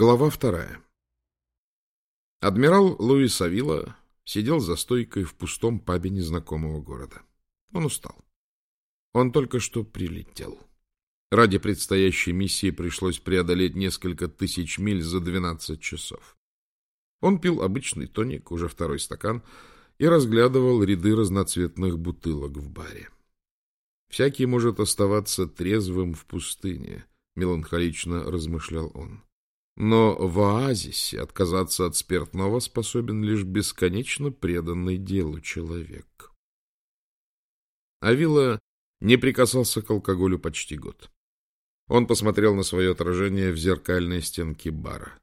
Глава вторая. Адмирал Луис Авила сидел за стойкой в пустом пабе незнакомого города. Он устал. Он только что прилетел. Ради предстоящей миссии пришлось преодолеть несколько тысяч миль за 12 часов. Он пил обычный тоник, уже второй стакан, и разглядывал ряды разноцветных бутылок в баре. «Всякий может оставаться трезвым в пустыне», — меланхолично размышлял он. Но в оазисе отказаться от спиртного способен лишь бесконечно преданный делу человек. Авила не прикасался к алкоголю почти год. Он посмотрел на свое отражение в зеркальной стенке бара.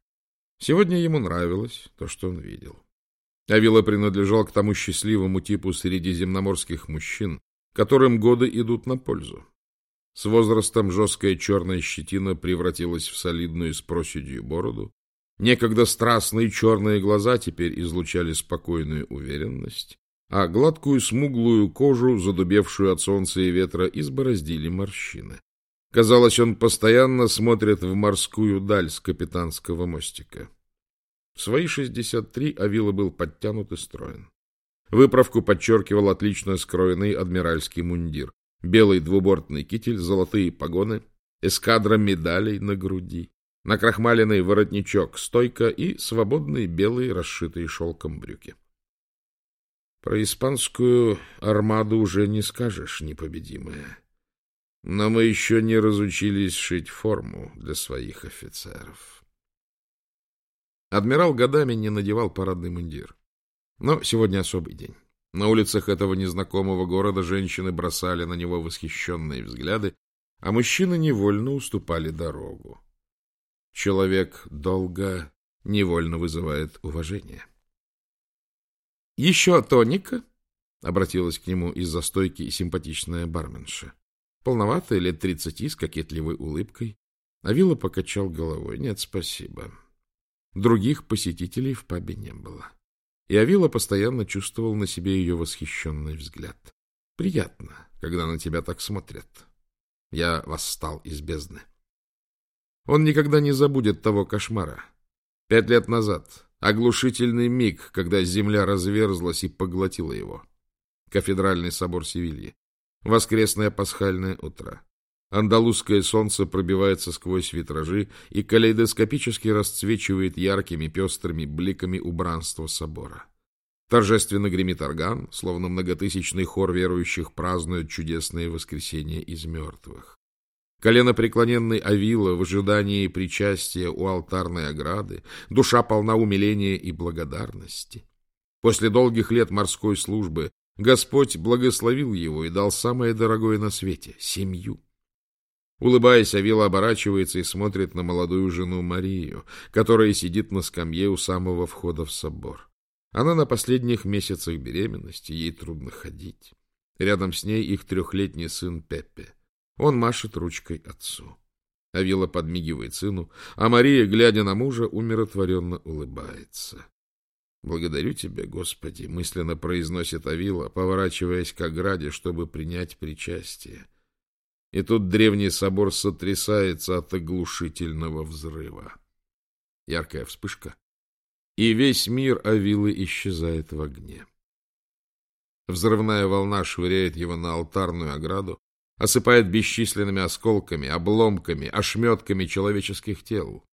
Сегодня ему нравилось то, что он видел. Авила принадлежал к тому счастливому типу средиземноморских мужчин, которым годы идут на пользу. С возрастом жесткая черная щетина превратилась в солидную с проседью бороду. Некогда страстные черные глаза теперь излучали спокойную уверенность, а гладкую смуглую кожу, задубевшую от солнца и ветра, избороздили морщины. Казалось, он постоянно смотрит в морскую даль с капитанского мостика. В свои шестьдесят три Авила был подтянут и строен. Выправку подчеркивал отлично скроенный адмиральский мундир белый двубортный китель, золотые погоны, эскадра медалей на груди, накрахмаленный воротничок, стойка и свободные белые, расшитые шелком брюки. Про испанскую армаду уже не скажешь, непобедимая. Но мы еще не разучились шить форму для своих офицеров. Адмирал годами не надевал парадный мундир. Но сегодня особый день. На улицах этого незнакомого города женщины бросали на него восхищенные взгляды, а мужчины невольно уступали дорогу. Человек долго невольно вызывает уважение. — Еще тоника? — обратилась к нему из-за стойки симпатичная барменша. Полноватая, лет тридцати, с кокетливой улыбкой. Авила покачал головой. — Нет, спасибо. Других посетителей в пабе не было. И Авила постоянно чувствовал на себе ее восхищенный взгляд. Приятно, когда на тебя так смотрят. Я восстал из бездны. Он никогда не забудет того кошмара. Пять лет назад, оглушительный миг, когда земля разверзлась и поглотила его. Кафедральный собор Севильи. Воскресное пасхальное утро. Андалузское солнце пробивается сквозь витражи и калейдоскопически расцвечивает яркими пестрыми бликами убранство собора. Торжественно гремит орган, словно многотысячный хор верующих празднует чудесное воскресенье из мертвых. Колено преклоненный Авила в ожидании причастия у алтарной ограды, душа полна умиления и благодарности. После долгих лет морской службы Господь благословил его и дал самое дорогое на свете — семью. Улыбаясь, Авила оборачивается и смотрит на молодую жену Марию, которая сидит на скамье у самого входа в собор. Она на последних месяцах беременности, ей трудно ходить. Рядом с ней их трехлетний сын Пеппе. Он машет ручкой отцу. Авила подмигивает сыну, а Мария, глядя на мужа, умиротворенно улыбается. «Благодарю тебя, Господи!» — мысленно произносит Авила, поворачиваясь к ограде, чтобы принять причастие. И тут древний собор сотрясается от оглушительного взрыва. Яркая вспышка, и весь мир Авилы исчезает в огне. Взрывная волна швыряет его на алтарную ограду, осыпает бесчисленными осколками, обломками, ошметками человеческих тел.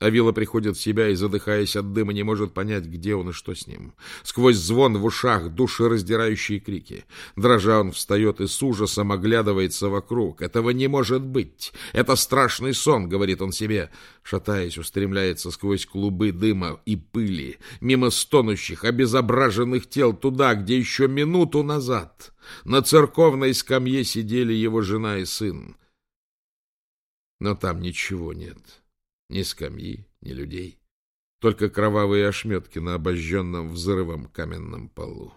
Авила приходит в себя и, задыхаясь от дыма, не может понять, где он и что с ним. Сквозь звон в ушах душераздирающие крики. Дрожа он встает и с ужасом оглядывается вокруг. «Этого не может быть! Это страшный сон!» — говорит он себе. Шатаясь, устремляется сквозь клубы дыма и пыли, мимо стонущих, обезображенных тел, туда, где еще минуту назад на церковной скамье сидели его жена и сын. Но там ничего нет. Ни скамьи, ни людей. Только кровавые ошметки на обожженном взрывом каменном полу.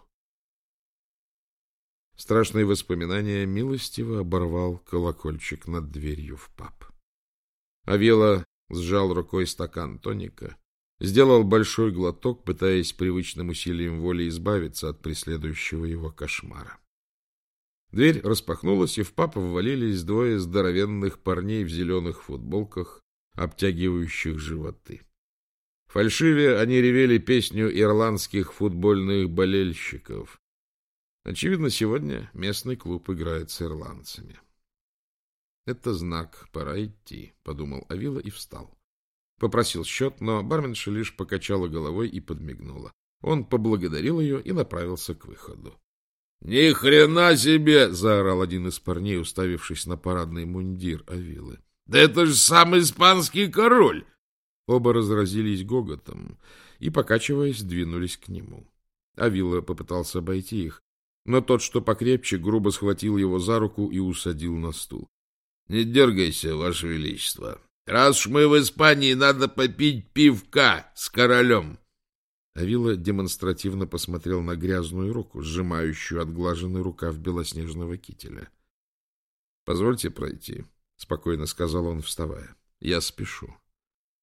Страшные воспоминания милостиво оборвал колокольчик над дверью в паб. Авела сжал рукой стакан тоника, сделал большой глоток, пытаясь привычным усилием воли избавиться от преследующего его кошмара. Дверь распахнулась, и в паб ввалились двое здоровенных парней в зеленых футболках обтягивающих животы. Фальшиве они ревели песню ирландских футбольных болельщиков. Очевидно, сегодня местный клуб играет с ирландцами. Это знак, пора идти, — подумал Авила и встал. Попросил счет, но барменша лишь покачала головой и подмигнула. Он поблагодарил ее и направился к выходу. — Ни хрена себе! — заорал один из парней, уставившись на парадный мундир Авилы. — Да это же сам испанский король! Оба разразились гоготом и, покачиваясь, двинулись к нему. Авила попытался обойти их, но тот, что покрепче, грубо схватил его за руку и усадил на стул. — Не дергайся, Ваше Величество. Раз уж мы в Испании, надо попить пивка с королем. Авила демонстративно посмотрел на грязную руку, сжимающую отглаженный рукав белоснежного кителя. — Позвольте пройти, — спокойно сказал он, вставая. — Я спешу.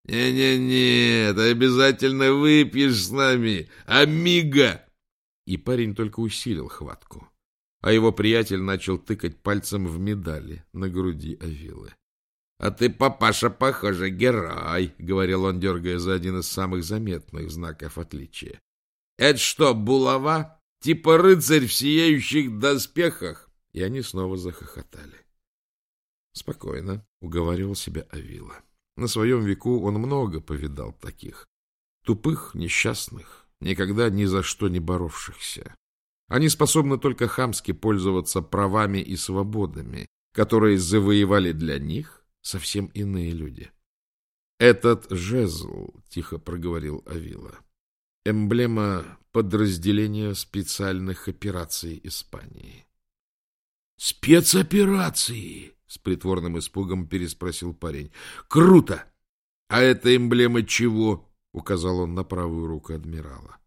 «Не-не-не, ты обязательно выпьешь с нами, амиго!» И парень только усилил хватку, а его приятель начал тыкать пальцем в медали на груди Авилы. «А ты, папаша, похоже, герой», — говорил он, дергая за один из самых заметных знаков отличия. «Это что, булава? Типа рыцарь в сияющих доспехах?» И они снова захохотали. «Спокойно», — уговаривал себя Авила. На своем веку он много повидал таких. Тупых, несчастных, никогда ни за что не боровшихся. Они способны только хамски пользоваться правами и свободами, которые завоевали для них совсем иные люди. Этот жезл, тихо проговорил Авила, эмблема подразделения специальных операций Испании. Спецоперации! С притворным испугом переспросил парень. Круто! А это эмблема чего? Указал он на правую руку адмирала.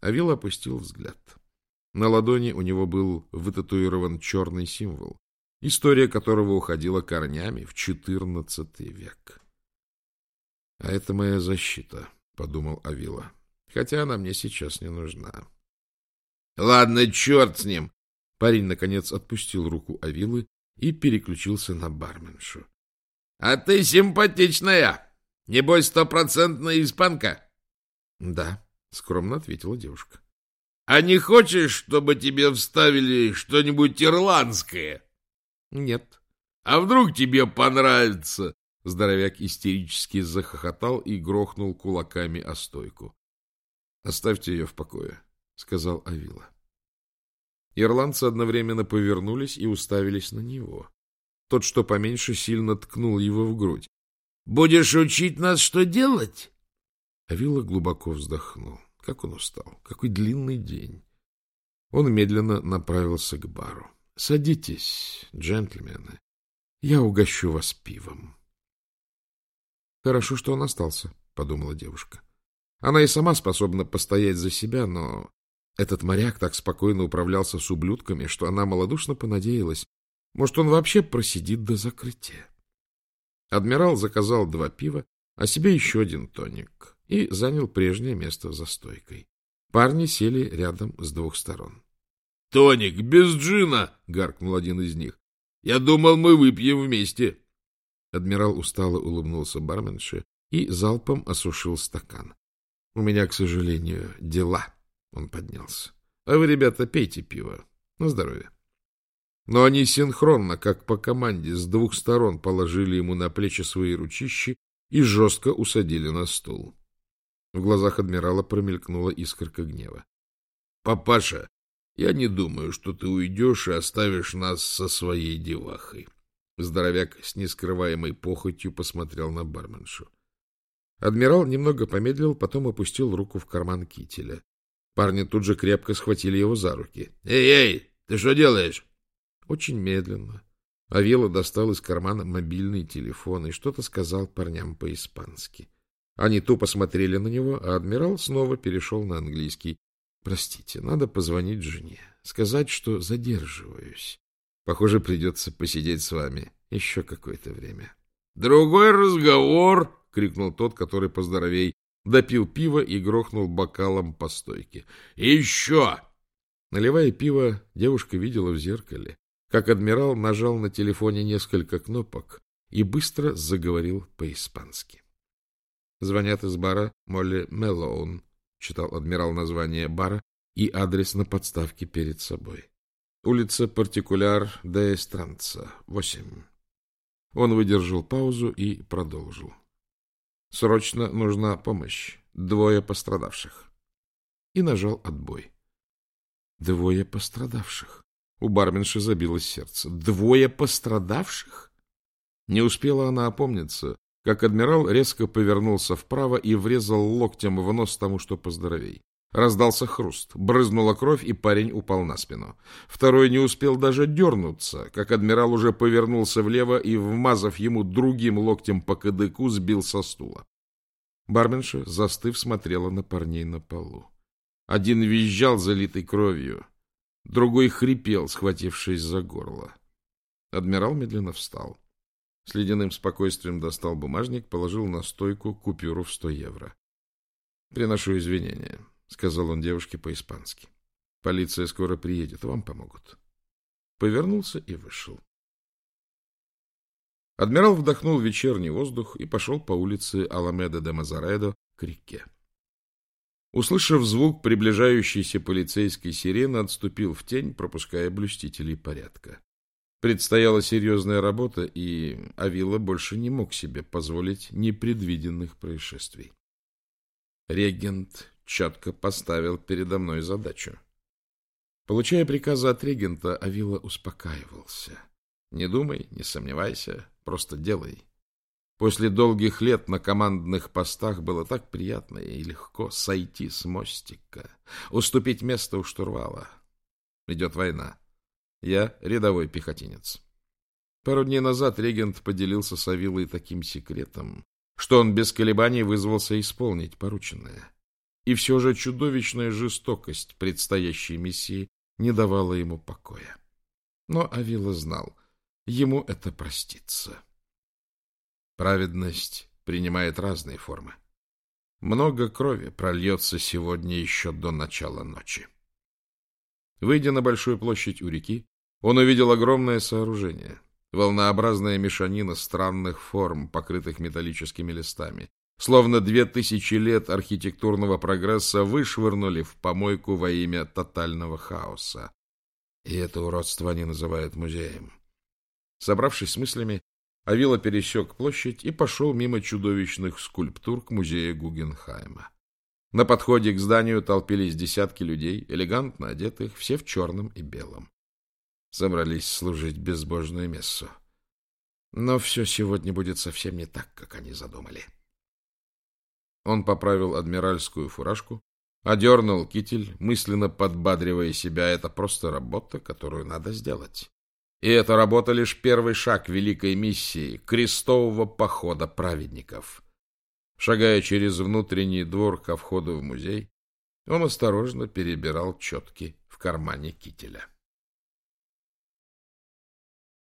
Авил опустил взгляд. На ладони у него был вытатуирован черный символ, история которого уходила корнями в XIV век. — А это моя защита, — подумал Авила, — хотя она мне сейчас не нужна. — Ладно, черт с ним! Парень, наконец, отпустил руку Авилы и переключился на барменшу. — А ты симпатичная! Небось, стопроцентная испанка? — Да, — скромно ответила девушка. — А не хочешь, чтобы тебе вставили что-нибудь ирландское? Нет. А вдруг тебе понравится? Здоровяк истерически захохотал и грохнул кулаками о стойку. Оставьте ее в покое, сказал Авила. Ирландцы одновременно повернулись и уставились на него. Тот, что поменьше, сильно ткнул его в грудь. — Будешь учить нас, что делать? Авила глубоко вздохнул. Как он устал. Какой длинный день. Он медленно направился к бару. — Садитесь, джентльмены. Я угощу вас пивом. — Хорошо, что он остался, — подумала девушка. Она и сама способна постоять за себя, но этот моряк так спокойно управлялся с ублюдками, что она малодушно понадеялась. Может, он вообще просидит до закрытия. Адмирал заказал два пива, а себе еще один тоник, и занял прежнее место за стойкой. Парни сели рядом с двух сторон. Тоник, без джина! — гаркнул один из них. — Я думал, мы выпьем вместе. Адмирал устало улыбнулся барменше и залпом осушил стакан. — У меня, к сожалению, дела. Он поднялся. — А вы, ребята, пейте пиво. На здоровье. Но они синхронно, как по команде, с двух сторон положили ему на плечи свои ручищи и жестко усадили на стул. В глазах адмирала промелькнула искорка гнева. — Папаша, я не думаю, что ты уйдешь и оставишь нас со своей девахой. Здоровяк с нескрываемой похотью посмотрел на барменшу. Адмирал немного помедлил, потом опустил руку в карман кителя. Парни тут же крепко схватили его за руки. «Эй, эй, ты что делаешь?» Очень медленно. Авила достал из кармана мобильный телефон и что-то сказал парням по-испански. Они тупо смотрели на него, а адмирал снова перешел на английский. Простите, надо позвонить жене, сказать, что задерживаюсь. Похоже, придется посидеть с вами еще какое-то время. — Другой разговор! — крикнул тот, который поздоровей. Допил пиво и грохнул бокалом по стойке. — Еще! Наливая пиво, девушка видела в зеркале, как адмирал нажал на телефоне несколько кнопок и быстро заговорил по-испански. Звонят из бара Молли Меллоун, читал адмирал название бара и адрес на подставке перед собой. Улица Партикуляр де Эстранца, 8. Он выдержал паузу и продолжил. Срочно нужна помощь. Двое пострадавших. И нажал отбой. Двое пострадавших. У барменши забилось сердце. Двое пострадавших? Не успела она опомниться, как адмирал резко повернулся вправо и врезал локтем в нос тому, что поздоровей. Раздался хруст, брызнула кровь, и парень упал на спину. Второй не успел даже дернуться, как адмирал уже повернулся влево и, вмазав ему другим локтем по кадыку, сбил со стула. Барменша, застыв, смотрела на парней на полу. Один визжал, залитый кровью, другой хрипел, схватившись за горло. Адмирал медленно встал. С ледяным спокойствием достал бумажник, положил на стойку купюру в сто евро. — Приношу извинения, — сказал он девушке по-испански. — Полиция скоро приедет, вам помогут. Повернулся и вышел. Адмирал вдохнул вечерний воздух и пошел по улице Аламеда де Мазаредо к реке. Услышав звук приближающейся полицейской сирены, отступил в тень, пропуская блюстителей порядка. Предстояла серьезная работа, и Авила больше не мог себе позволить непредвиденных происшествий. Регент четко поставил передо мной задачу. Получая приказы от регента, Авила успокаивался. Не думай, не сомневайся, просто делай. После долгих лет на командных постах было так приятно и легко сойти с мостика, уступить место у штурвала. Идет война. Я рядовой пехотинец. Пару дней назад регент поделился с Авилой таким секретом, что он без колебаний вызвался исполнить порученное. И все же чудовищная жестокость предстоящей миссии не давала ему покоя. Но Авила знал, ему это простится. Праведность принимает разные формы. Много крови прольется сегодня еще до начала ночи. Выйдя на большую площадь у реки, он увидел огромное сооружение, волнообразная мешанина странных форм, покрытых металлическими листами. Словно две тысячи лет архитектурного прогресса вышвырнули в помойку во имя тотального хаоса. И это уродство они называют музеем. Собравшись с мыслями, Авила пересек площадь и пошел мимо чудовищных скульптур к музею Гугенхайма. На подходе к зданию толпились десятки людей, элегантно одетых, все в черном и белом собрались служить безбожную мессу. Но все сегодня будет совсем не так, как они задумали. Он поправил адмиральскую фуражку, одернул китель, мысленно подбадривая себя. Это просто работа, которую надо сделать. И эта работа лишь первый шаг великой миссии — крестового похода праведников. Шагая через внутренний двор ко входу в музей, он осторожно перебирал четки в кармане кителя.